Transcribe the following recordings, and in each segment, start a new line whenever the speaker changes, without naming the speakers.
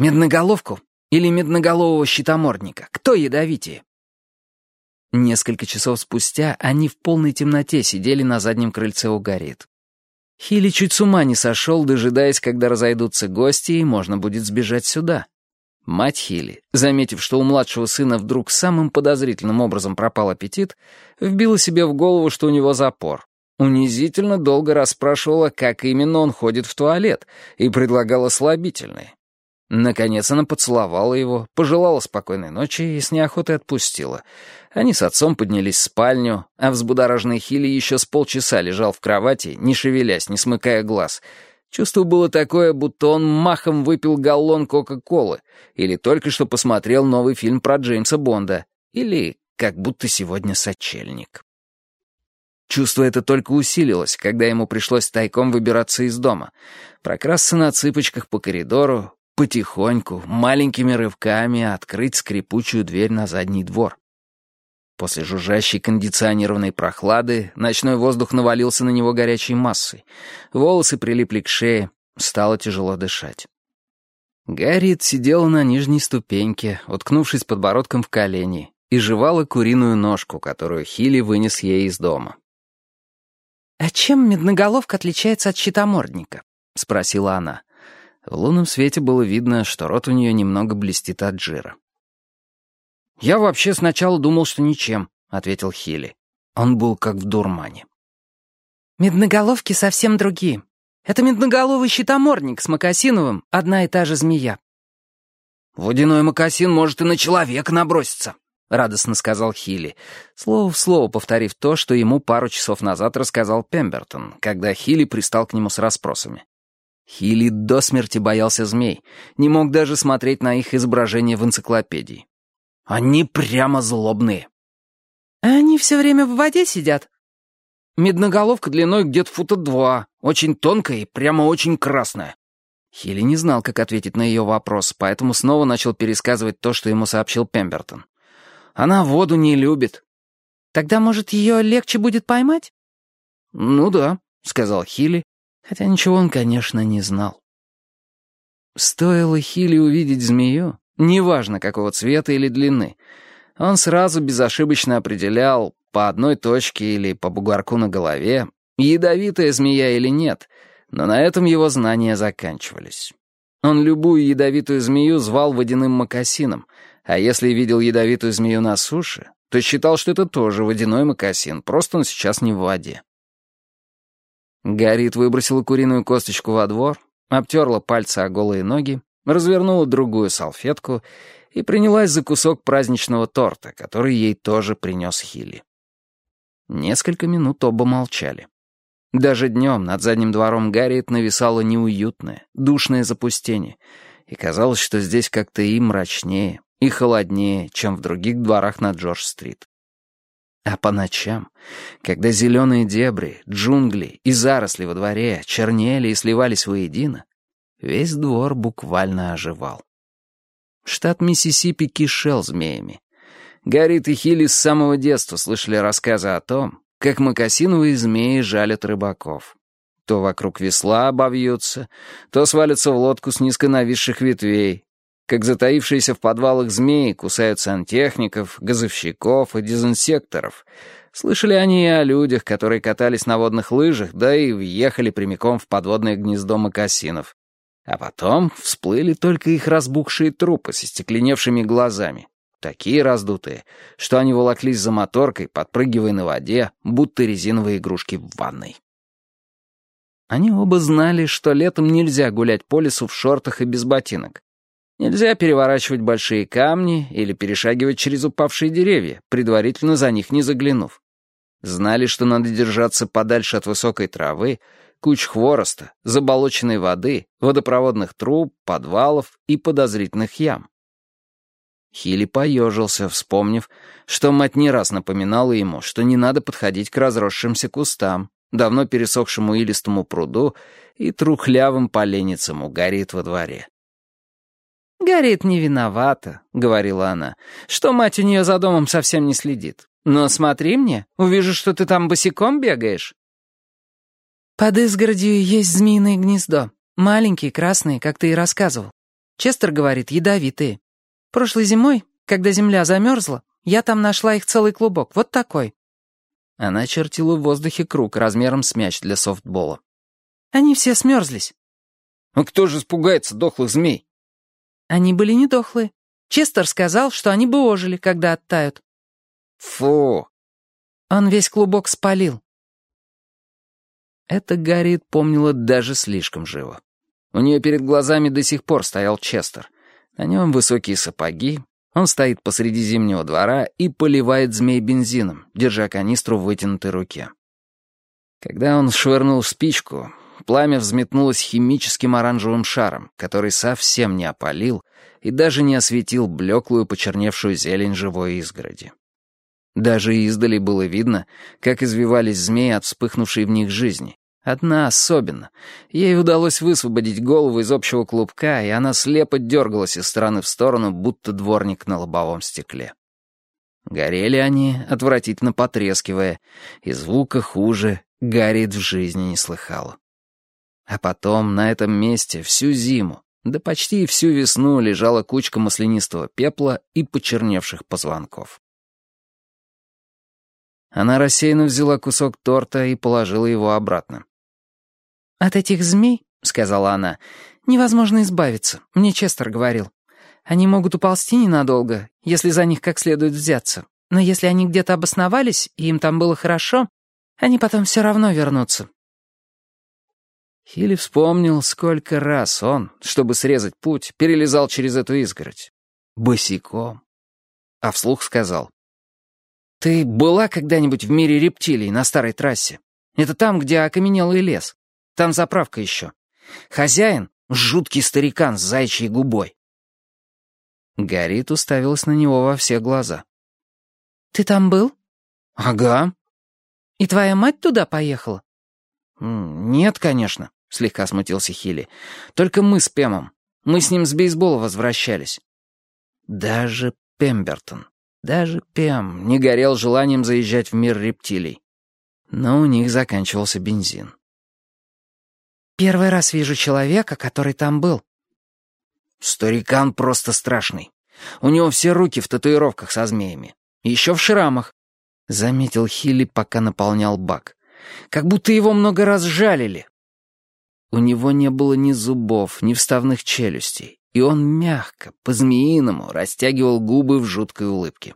Медноголовку или медноголового щитомордника? Кто ядовитее?» Несколько часов спустя они в полной темноте сидели на заднем крыльце у Гарриет. Хилли чуть с ума не сошел, дожидаясь, когда разойдутся гости, и можно будет сбежать сюда. Мать Хилли, заметив, что у младшего сына вдруг самым подозрительным образом пропал аппетит, вбила себе в голову, что у него запор. Унизительно долго расспрашивала, как именно он ходит в туалет, и предлагала слабительные. Наконец она поцеловала его, пожелала спокойной ночи и с неохотой отпустила. Они с отцом поднялись в спальню, а взбудораженный Хилли еще с полчаса лежал в кровати, не шевелясь, не смыкая глаз. Чувство было такое, будто он махом выпил галлон Кока-Колы, или только что посмотрел новый фильм про Джеймса Бонда, или как будто сегодня сочельник. Чувство это только усилилось, когда ему пришлось тайком выбираться из дома, прокрасться на цыпочках по коридору, потихоньку, маленькими рывками открыть скрипучую дверь на задний двор. После жужжащей кондиционированной прохлады ночной воздух навалился на него горячей массой. Волосы прилипли к шее, стало тяжело дышать. Гарриет сидела на нижней ступеньке, уткнувшись подбородком в колени, и жевала куриную ножку, которую Хилли вынес ей из дома.
«А чем медноголовка отличается от щитомордника?» — спросила она.
В лунном свете было видно, что рот у нее немного блестит от жира. «Я вообще сначала думал, что ничем», — ответил Хилли. Он был как в дурмане.
«Медноголовки совсем другие. Это медноголовый щитомордник с Макасиновым, одна и та же змея».
«Водяной Макасин может и на человека наброситься», — радостно сказал Хилли, слово в слово повторив то, что ему пару часов назад рассказал Пембертон, когда Хилли пристал к нему с расспросами. Хилли до смерти боялся змей, не мог даже смотреть на их изображение в энциклопедии. Они прямо злобные.
Они все время в воде сидят?
Медноголовка длиной где-то фута два, очень тонкая и прямо очень красная. Хилли не знал, как ответить на ее вопрос, поэтому снова начал пересказывать то, что ему сообщил Пембертон. Она воду не любит.
Тогда, может, ее легче будет поймать?
Ну да, сказал Хилли Хотя ничего он, конечно, не знал. Стоило Хилли увидеть змею, неважно какого цвета или длины, он сразу безошибочно определял по одной точке или по бугорку на голове, ядовитая змея или нет, но на этом его знания заканчивались. Он любую ядовитую змею звал водяным мокасином, а если видел ядовитую змею на суше, то считал, что это тоже водяной мокасин, просто он сейчас не в воде. Гарит выбросила куриную косточку во двор, обтерла пальцы о голые ноги, развернула другую салфетку и принялась за кусок праздничного торта, который ей тоже принес Хилли. Несколько минут оба молчали. Даже днем над задним двором Гарриет нависало неуютное, душное запустение, и казалось, что здесь как-то и мрачнее, и холоднее, чем в других дворах на Джордж-стрит. А по ночам, когда зеленые дебри, джунгли и заросли во дворе чернели и сливались воедино, весь двор буквально оживал. Штат Миссисипи кишел змеями. Гаррит и Хилли с самого детства слышали рассказы о том, как мокасиновые змеи жалят рыбаков. То вокруг весла обовьются, то свалятся в лодку с низко нависших ветвей, как затаившиеся в подвалах змеи кусают сантехников, газовщиков и дезинсекторов. Слышали они и о людях, которые катались на водных лыжах, да и въехали прямиком в подводное гнездо макасинов. А потом всплыли только их разбухшие трупы с остекленевшими глазами. Такие раздутые, что они волоклись за моторкой, подпрыгивая на воде, будто резиновые игрушки в ванной. Они оба знали, что летом нельзя гулять по лесу в шортах и без ботинок. Нельзя переворачивать большие камни или перешагивать через упавшие деревья, предварительно за них не заглянув. Знали, что надо держаться подальше от высокой травы, куч хвороста, заболоченной воды, водопроводных труб, подвалов и подозрительных ям. Хилли поежился, вспомнив, что мать не раз напоминала ему, что не надо подходить к разросшимся кустам, давно пересохшему илистому пруду и трухлявым поленницам у горит во дворе.
«Гарриет не виновата», — говорила она, «что мать у нее за домом совсем не следит. Но смотри мне, увижу, что ты там босиком бегаешь». «Под изгородью есть змеиное гнездо. Маленькие, красные, как ты и рассказывал. Честер говорит, ядовитые. Прошлой зимой, когда земля замерзла, я там нашла их целый клубок, вот такой».
Она чертила в воздухе круг размером с мяч для софтбола.
«Они все смерзлись».
«А кто же испугается дохлых змей?»
«Они были не дохлые. Честер сказал, что они бы ожили, когда оттают».
«Фу!»
Он весь клубок спалил.
Это Гарриет помнила даже слишком живо. У нее перед глазами до сих пор стоял Честер. На нем высокие сапоги, он стоит посреди зимнего двора и поливает змей бензином, держа канистру в вытянутой руке. Когда он швырнул спичку, пламя взметнулось химическим оранжевым шаром, который совсем не опалил и даже не осветил блеклую почерневшую зелень живой изгороди. Даже издали было видно, как извивались змеи от вспыхнувшей в них жизни. Одна особенно. Ей удалось высвободить голову из общего клубка, и она слепо дергалась из стороны в сторону, будто дворник на лобовом стекле. Горели они, отвратительно потрескивая, и звука хуже Гарриет в жизни не слыхала. А потом на этом месте всю зиму, да почти всю весну лежала кучка маслянистого пепла и почерневших позвонков. Она рассеянно взяла кусок торта и положила его обратно.
«От этих змей, — сказала она, — невозможно избавиться, мне Честер говорил. Они могут уползти ненадолго, если за них как следует взяться. Но если они где-то обосновались, и им там было хорошо, они потом все равно вернутся».
Хилли вспомнил, сколько раз он, чтобы срезать путь, перелезал через эту изгородь. Босиком. А вслух сказал. «Ты была когда-нибудь в мире рептилий на старой трассе? Это там, где окаменелый лес. Там заправка еще. Хозяин — жуткий старикан с зайчьей губой». Гарит уставилась на него во все глаза.
«Ты там был?»
«Ага».
«И твоя мать туда поехала?»
«Нет, конечно», — слегка смутился Хилли. «Только мы с Пемом. Мы с ним с бейсбола возвращались». Даже Пембертон. Даже Пем не горел желанием заезжать в мир рептилий. Но у них заканчивался бензин.
«Первый раз вижу человека, который там был».
«Старикан просто страшный. У него все руки в татуировках со змеями. Еще в шрамах», — заметил Хилли, пока наполнял бак. «Как будто его много раз жалили». У него не было ни зубов, ни вставных челюстей и он мягко, по-змеиному, растягивал губы в жуткой улыбке.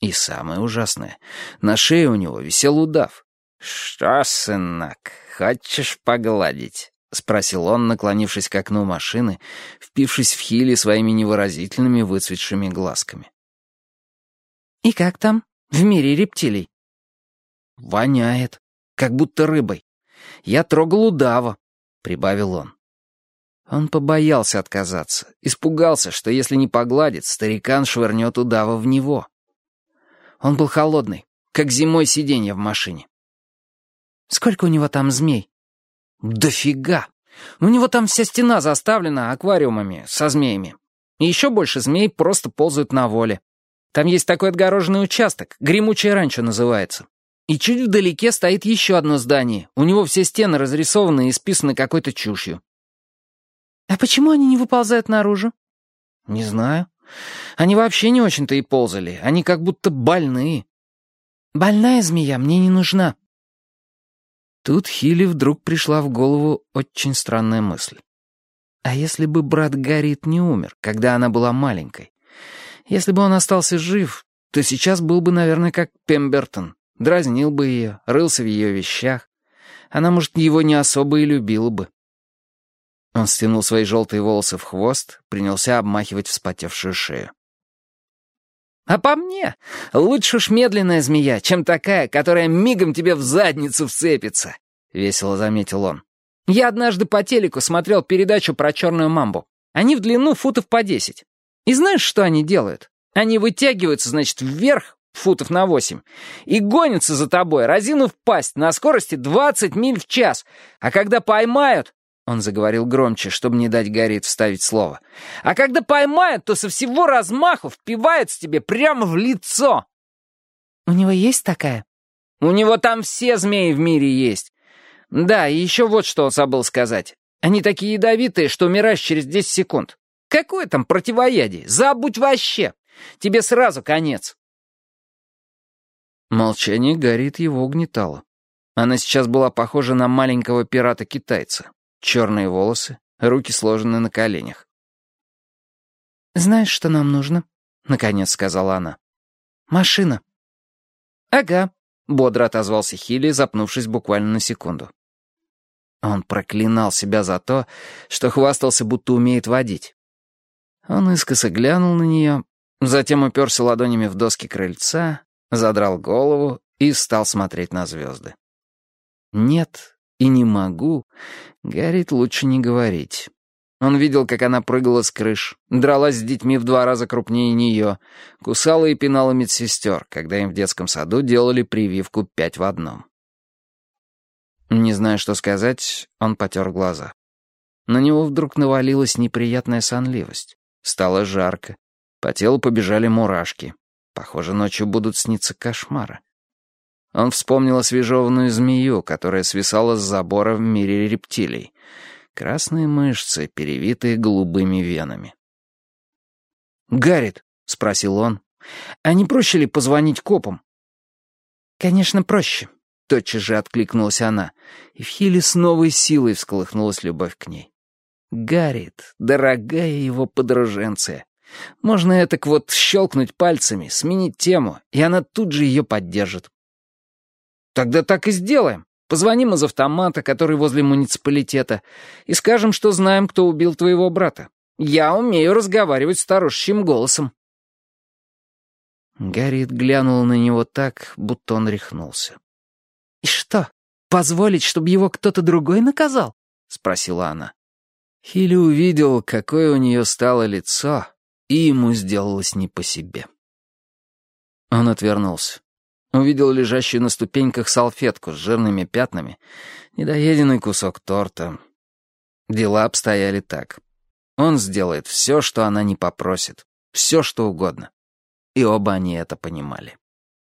И самое ужасное, на шее у него висел удав. «Что, сынок, хочешь погладить?» — спросил он, наклонившись к окну машины, впившись в Хилли своими невыразительными выцветшими глазками.
«И как там? В мире рептилий?»
«Воняет, как будто рыбой. Я трогал удава», — прибавил он. Он побоялся отказаться, испугался, что если не погладит, старикан швырнет удава в него. Он был холодный, как зимой сиденье в машине.
«Сколько у него там змей?»
«Дофига! У него там вся стена заставлена аквариумами со змеями. И еще больше змей просто ползают на воле. Там есть такой отгороженный участок, гремучее ранчо называется. И чуть вдалеке стоит еще одно здание. У него все стены разрисованы и списаны какой-то чушью.
«А почему они не выползают наружу?»
«Не знаю. Они вообще не очень-то и ползали. Они как будто больные».
«Больная змея мне не нужна».
Тут Хилли вдруг пришла в голову очень странная мысль. А если бы брат Гарриет не умер, когда она была маленькой? Если бы он остался жив, то сейчас был бы, наверное, как Пембертон. Дразнил бы ее, рылся в ее вещах. Она, может, его не особо и любила бы. Он стянул свои желтые волосы в хвост, принялся обмахивать вспотевшую шею. «А по мне, лучше уж медленная змея, чем такая, которая мигом тебе в задницу вцепится», — весело заметил он. «Я однажды по телеку смотрел передачу про черную мамбу. Они в длину футов по десять. И знаешь, что они делают? Они вытягиваются, значит, вверх футов на восемь и гонятся за тобой, разинув пасть на скорости двадцать миль в час. А когда поймают, он заговорил громче, чтобы не дать Гарри вставить слово. «А когда поймают, то со всего размаху впивается тебе прямо в лицо!»
«У него есть такая?»
«У него там все змеи в мире есть. Да, и еще вот что он забыл сказать. Они такие ядовитые, что умираешь через 10 секунд. Какое там противоядие? Забудь вообще! Тебе сразу конец!»
Молчание горит его угнетало. Она сейчас была похожа на маленького пирата-китайца. Черные волосы, руки сложены на коленях. «Знаешь, что нам нужно?» — наконец сказала она. «Машина».
«Ага», — бодро отозвался Хилли, запнувшись буквально на секунду.
Он проклинал себя за то, что хвастался, будто умеет водить. Он искоса глянул на нее, затем уперся ладонями в доски крыльца, задрал голову и стал смотреть на звезды. «Нет и не могу», — говорит, лучше не говорить. Он видел, как она прыгала с крыш, дралась с детьми в два раза крупнее нее, кусала и пинала медсестер, когда им в детском саду делали прививку пять в одном. Не зная, что сказать, он потер глаза. На него вдруг навалилась неприятная сонливость. Стало жарко. По телу побежали мурашки. Похоже, ночью будут сниться кошмары. Он вспомнил освежеванную змею, которая свисала с забора в мире рептилий. Красные мышцы, перевитые голубыми венами.
«Гаррит», — спросил он, — «а не проще ли позвонить копам?»
«Конечно, проще», — тотчас же откликнулась она, и в Хиле с новой силой всколыхнулась любовь к ней. «Гаррит, дорогая его подруженция. Можно этак вот щелкнуть пальцами, сменить тему, и она тут же ее поддержит».
«Тогда так и сделаем. Позвоним из автомата, который возле муниципалитета, и скажем, что знаем, кто убил твоего брата. Я умею разговаривать старушечьим голосом».
Гарриет глянул на него так, будто он рехнулся.
«И что, позволить, чтобы его кто-то другой наказал?» — спросила она.
Хилли увидел, какое у нее стало лицо, и ему сделалось не по себе. Он отвернулся увидел лежащую на ступеньках салфетку с жирными пятнами, недоеденный кусок торта. Дела обстояли так. Он сделает все, что она не попросит, все, что угодно. И оба они это понимали.